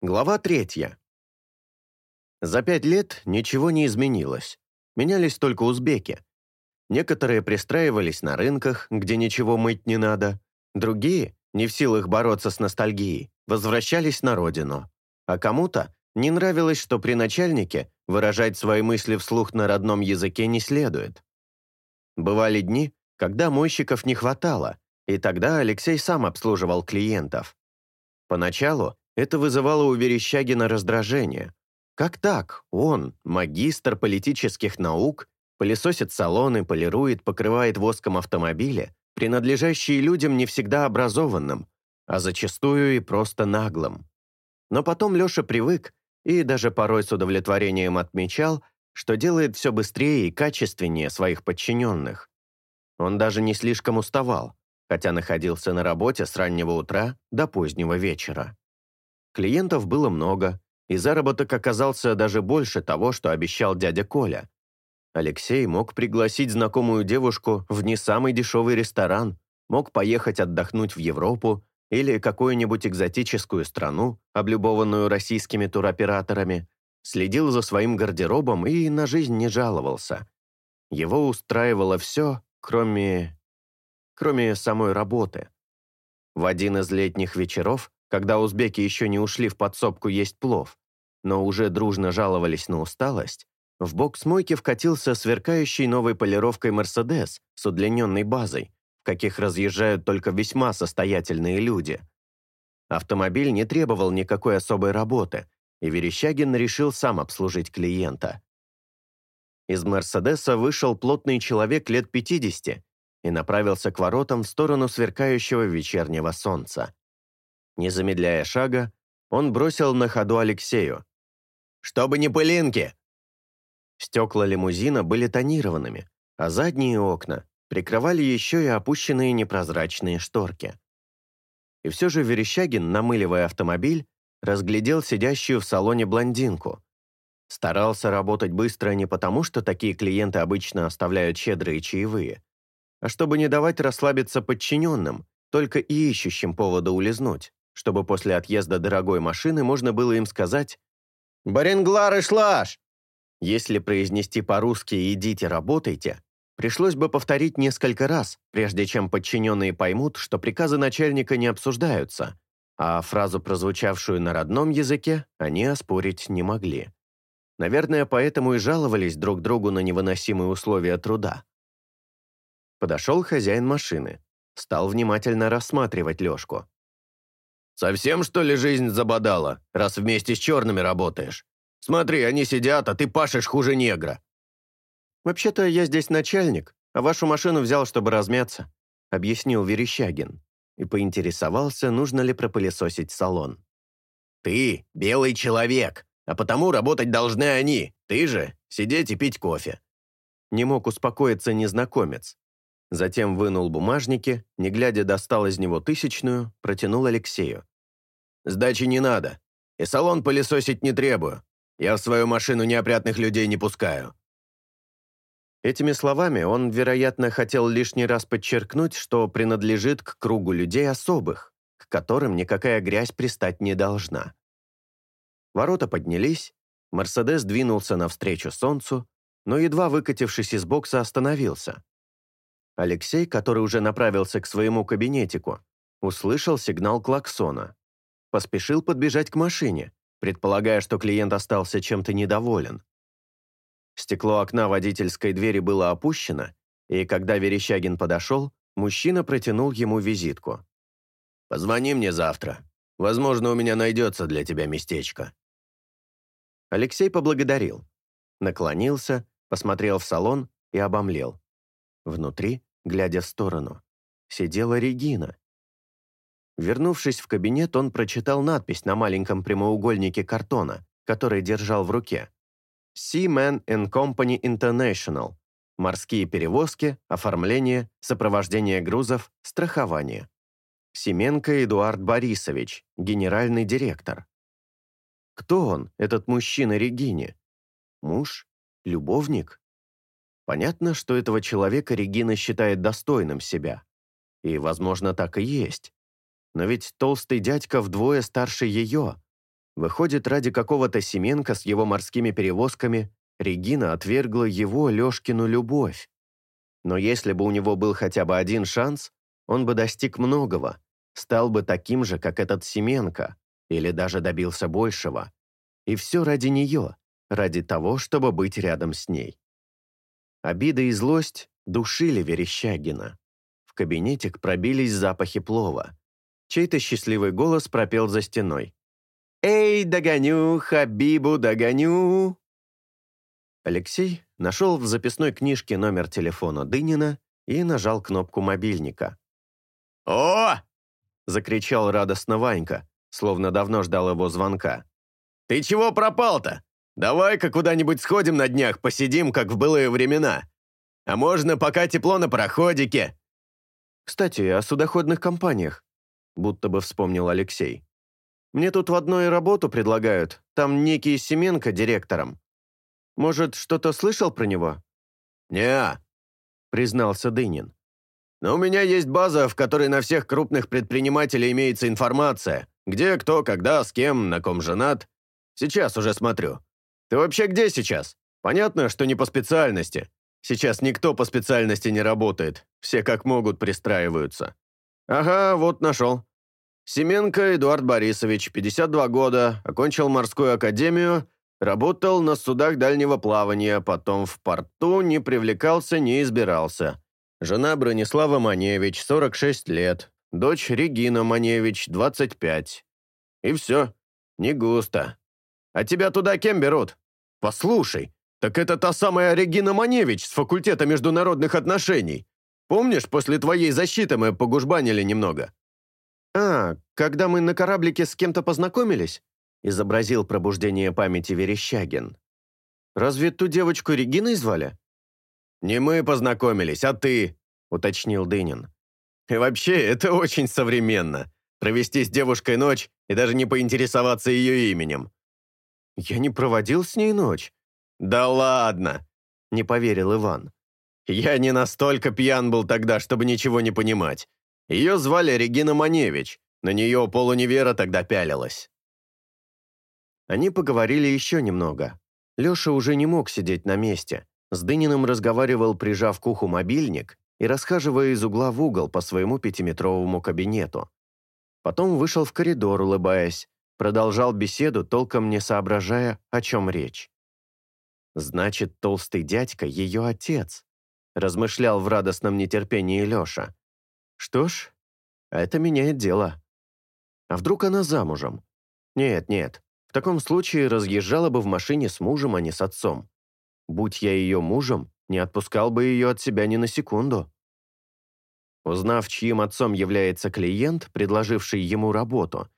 Глава третья. За пять лет ничего не изменилось. Менялись только узбеки. Некоторые пристраивались на рынках, где ничего мыть не надо. Другие, не в силах бороться с ностальгией, возвращались на родину. А кому-то не нравилось, что при начальнике выражать свои мысли вслух на родном языке не следует. Бывали дни, когда мойщиков не хватало, и тогда Алексей сам обслуживал клиентов. Поначалу это вызывало у Верещагина раздражение. Как так? Он, магистр политических наук, пылесосит салоны, полирует, покрывает воском автомобили, принадлежащие людям не всегда образованным, а зачастую и просто наглым. Но потом Леша привык и даже порой с удовлетворением отмечал, что делает все быстрее и качественнее своих подчиненных. Он даже не слишком уставал, хотя находился на работе с раннего утра до позднего вечера. Клиентов было много, и заработок оказался даже больше того, что обещал дядя Коля. Алексей мог пригласить знакомую девушку в не самый дешевый ресторан, мог поехать отдохнуть в Европу или какую-нибудь экзотическую страну, облюбованную российскими туроператорами, следил за своим гардеробом и на жизнь не жаловался. Его устраивало все, кроме... кроме самой работы. В один из летних вечеров когда узбеки еще не ушли в подсобку есть плов, но уже дружно жаловались на усталость, в бокс мойки вкатился сверкающий новой полировкой «Мерседес» с удлиненной базой, в каких разъезжают только весьма состоятельные люди. Автомобиль не требовал никакой особой работы, и Верещагин решил сам обслужить клиента. Из «Мерседеса» вышел плотный человек лет 50 и направился к воротам в сторону сверкающего вечернего солнца. Не замедляя шага, он бросил на ходу Алексею. «Чтобы не пылинки!» Стекла лимузина были тонированными, а задние окна прикрывали еще и опущенные непрозрачные шторки. И все же Верещагин, намыливая автомобиль, разглядел сидящую в салоне блондинку. Старался работать быстро не потому, что такие клиенты обычно оставляют щедрые чаевые, а чтобы не давать расслабиться подчиненным, только и ищущим повода улизнуть чтобы после отъезда дорогой машины можно было им сказать «Баренглар и шлаш!». Если произнести по-русски «идите, работайте», пришлось бы повторить несколько раз, прежде чем подчиненные поймут, что приказы начальника не обсуждаются, а фразу, прозвучавшую на родном языке, они оспорить не могли. Наверное, поэтому и жаловались друг другу на невыносимые условия труда. Подошел хозяин машины, стал внимательно рассматривать Лешку. Совсем, что ли, жизнь забодала, раз вместе с черными работаешь? Смотри, они сидят, а ты пашешь хуже негра». «Вообще-то я здесь начальник, а вашу машину взял, чтобы размяться», объяснил Верещагин и поинтересовался, нужно ли пропылесосить салон. «Ты – белый человек, а потому работать должны они, ты же – сидеть и пить кофе». Не мог успокоиться незнакомец. Затем вынул бумажники, не глядя достал из него тысячную, протянул Алексею. Сдачи не надо. И салон пылесосить не требую. Я в свою машину неопрятных людей не пускаю». Этими словами он, вероятно, хотел лишний раз подчеркнуть, что принадлежит к кругу людей особых, к которым никакая грязь пристать не должна. Ворота поднялись, Мерседес двинулся навстречу солнцу, но, едва выкатившись из бокса, остановился. Алексей, который уже направился к своему кабинетику, услышал сигнал клаксона. Поспешил подбежать к машине, предполагая, что клиент остался чем-то недоволен. Стекло окна водительской двери было опущено, и когда Верещагин подошел, мужчина протянул ему визитку. «Позвони мне завтра. Возможно, у меня найдется для тебя местечко». Алексей поблагодарил. Наклонился, посмотрел в салон и обомлел. Внутри, глядя в сторону, сидела Регина, Вернувшись в кабинет, он прочитал надпись на маленьком прямоугольнике картона, который держал в руке. Seaman and Company International. Морские перевозки, оформление, сопровождение грузов, страхование. Семенко Эдуард Борисович, генеральный директор. Кто он, этот мужчина Регине? Муж? Любовник? Понятно, что этого человека Регина считает достойным себя. И, возможно, так и есть. Но ведь толстый дядька вдвое старше ее. Выходит, ради какого-то Семенка с его морскими перевозками Регина отвергла его, Лешкину, любовь. Но если бы у него был хотя бы один шанс, он бы достиг многого, стал бы таким же, как этот Семенко, или даже добился большего. И все ради нее, ради того, чтобы быть рядом с ней. Обида и злость душили Верещагина. В кабинетик пробились запахи плова. Чей-то счастливый голос пропел за стеной. «Эй, догоню, Хабибу, догоню!» Алексей нашел в записной книжке номер телефона Дынина и нажал кнопку мобильника. «О!» — закричал радостно Ванька, словно давно ждал его звонка. «Ты чего пропал-то? Давай-ка куда-нибудь сходим на днях, посидим, как в былые времена. А можно пока тепло на пароходике». «Кстати, о судоходных компаниях», будто бы вспомнил Алексей. «Мне тут в одной работу предлагают, там некий Семенко директором. Может, что-то слышал про него?» «Не-а», признался Дынин. «Но у меня есть база, в которой на всех крупных предпринимателей имеется информация. Где, кто, когда, с кем, на ком женат. Сейчас уже смотрю. Ты вообще где сейчас? Понятно, что не по специальности. Сейчас никто по специальности не работает. Все как могут пристраиваются. Ага, вот нашел. Семенко Эдуард Борисович, 52 года, окончил морскую академию, работал на судах дальнего плавания, потом в порту не привлекался, не избирался. Жена Бронислава Маневич, 46 лет, дочь Регина Маневич, 25. И все, не густо. А тебя туда кем берут? Послушай, так это та самая Регина Маневич с факультета международных отношений. Помнишь, после твоей защиты мы погужбанили немного? «А, когда мы на кораблике с кем-то познакомились?» изобразил пробуждение памяти Верещагин. «Разве ту девочку Региной звали?» «Не мы познакомились, а ты», — уточнил Дынин. «И вообще, это очень современно. Провести с девушкой ночь и даже не поинтересоваться ее именем». «Я не проводил с ней ночь». «Да ладно», — не поверил Иван. «Я не настолько пьян был тогда, чтобы ничего не понимать. Ее звали Регина Маневич, на нее полуневера тогда пялилась. Они поговорили еще немного. Леша уже не мог сидеть на месте. С Дыниным разговаривал, прижав к уху мобильник и расхаживая из угла в угол по своему пятиметровому кабинету. Потом вышел в коридор, улыбаясь, продолжал беседу, толком не соображая, о чем речь. «Значит, толстый дядька — ее отец», — размышлял в радостном нетерпении Леша. Что ж, это меняет дело. А вдруг она замужем? Нет, нет, в таком случае разъезжала бы в машине с мужем, а не с отцом. Будь я ее мужем, не отпускал бы ее от себя ни на секунду. Узнав, чьим отцом является клиент, предложивший ему работу,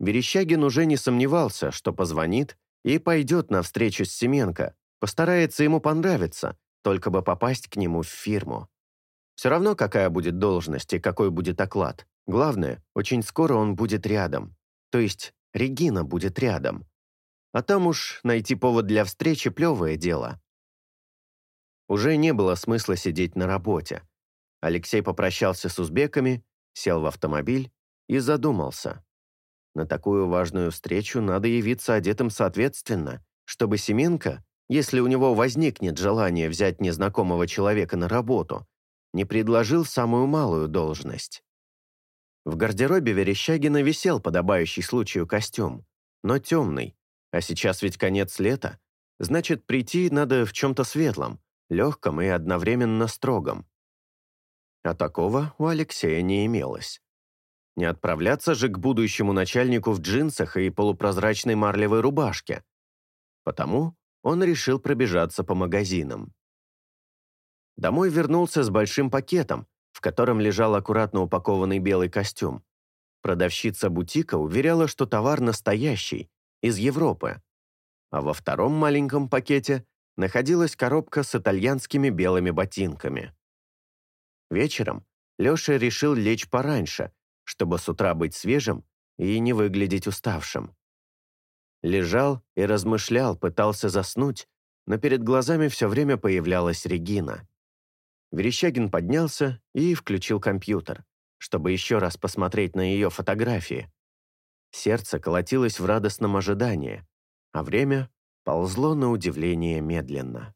Верещагин уже не сомневался, что позвонит и пойдет на встречу с Семенко, постарается ему понравиться, только бы попасть к нему в фирму. Все равно, какая будет должность и какой будет оклад. Главное, очень скоро он будет рядом. То есть Регина будет рядом. А там уж найти повод для встречи – плевое дело. Уже не было смысла сидеть на работе. Алексей попрощался с узбеками, сел в автомобиль и задумался. На такую важную встречу надо явиться одетым соответственно, чтобы Семенко, если у него возникнет желание взять незнакомого человека на работу, не предложил самую малую должность. В гардеробе Верещагина висел подобающий случаю костюм, но темный, а сейчас ведь конец лета, значит, прийти надо в чем-то светлом, легком и одновременно строгом. А такого у Алексея не имелось. Не отправляться же к будущему начальнику в джинсах и полупрозрачной марлевой рубашке. Потому он решил пробежаться по магазинам. Домой вернулся с большим пакетом, в котором лежал аккуратно упакованный белый костюм. Продавщица бутика уверяла, что товар настоящий, из Европы. А во втором маленьком пакете находилась коробка с итальянскими белыми ботинками. Вечером Леша решил лечь пораньше, чтобы с утра быть свежим и не выглядеть уставшим. Лежал и размышлял, пытался заснуть, но перед глазами все время появлялась Регина. Верещагин поднялся и включил компьютер, чтобы еще раз посмотреть на ее фотографии. Сердце колотилось в радостном ожидании, а время ползло на удивление медленно.